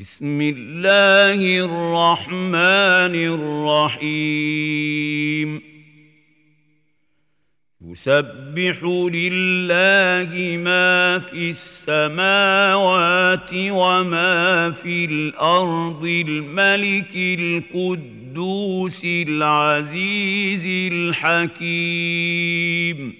بسم الله الرحمن الرحيم. يسبح لله ما في السماوات وما في الأرض الملك القدوس العزيز الحكيم.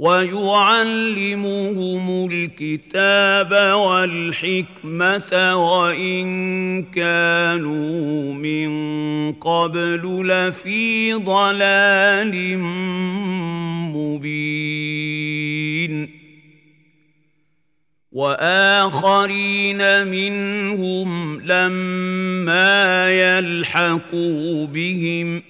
ويعلمهم الكتاب والحكمة وإن كانوا من قبل لفي ضلال مبين. وآخرين منهم لما يلحقوا بهم ۖ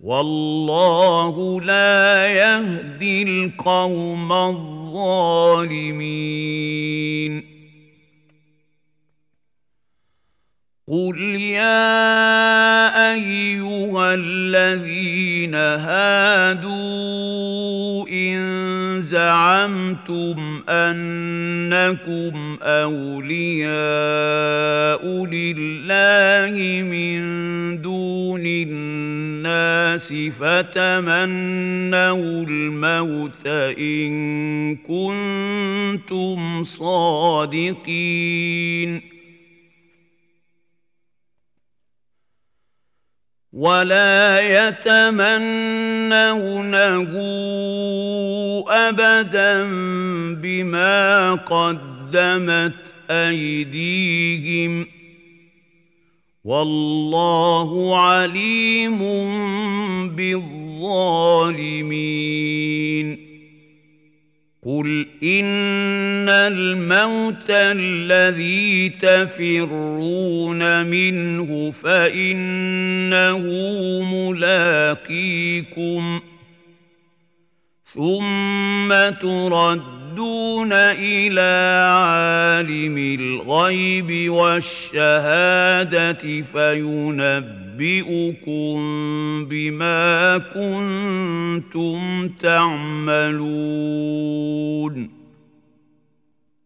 والله لا يهدي القوم الظالمين. قل يا أيها الذين هادوا إن زعمتم أنكم أولياء لله من دون الناس فتمنوا الموت إن كنتم صادقين. ولا يتمنونه ابدا بما قدمت أيديهم. والله عليم بالظالمين. قل إن الموت الذي تفرون منه فإنه ملاقيكم ثم تردون إلى عالم الغيب والشهادة فينبئكم بما كنتم تعملون.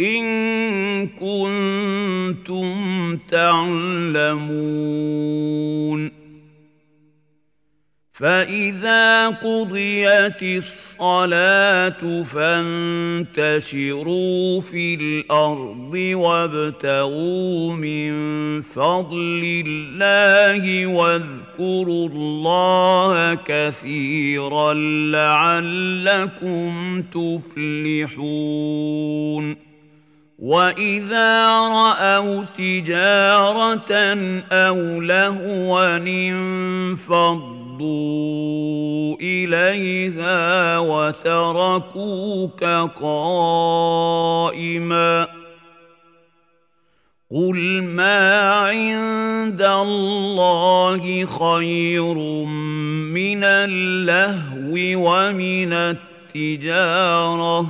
إن كنتم تعلمون. فإذا قضيت الصلاة فانتشروا في الأرض وابتغوا من فضل الله واذكروا الله كثيرا لعلكم تفلحون. واذا راوا تجاره أو لهوا انفضوا اليها وتركوك قائما قل ما عند الله خير من اللهو ومن التجاره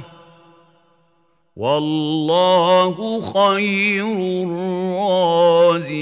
والله خير الرازقين.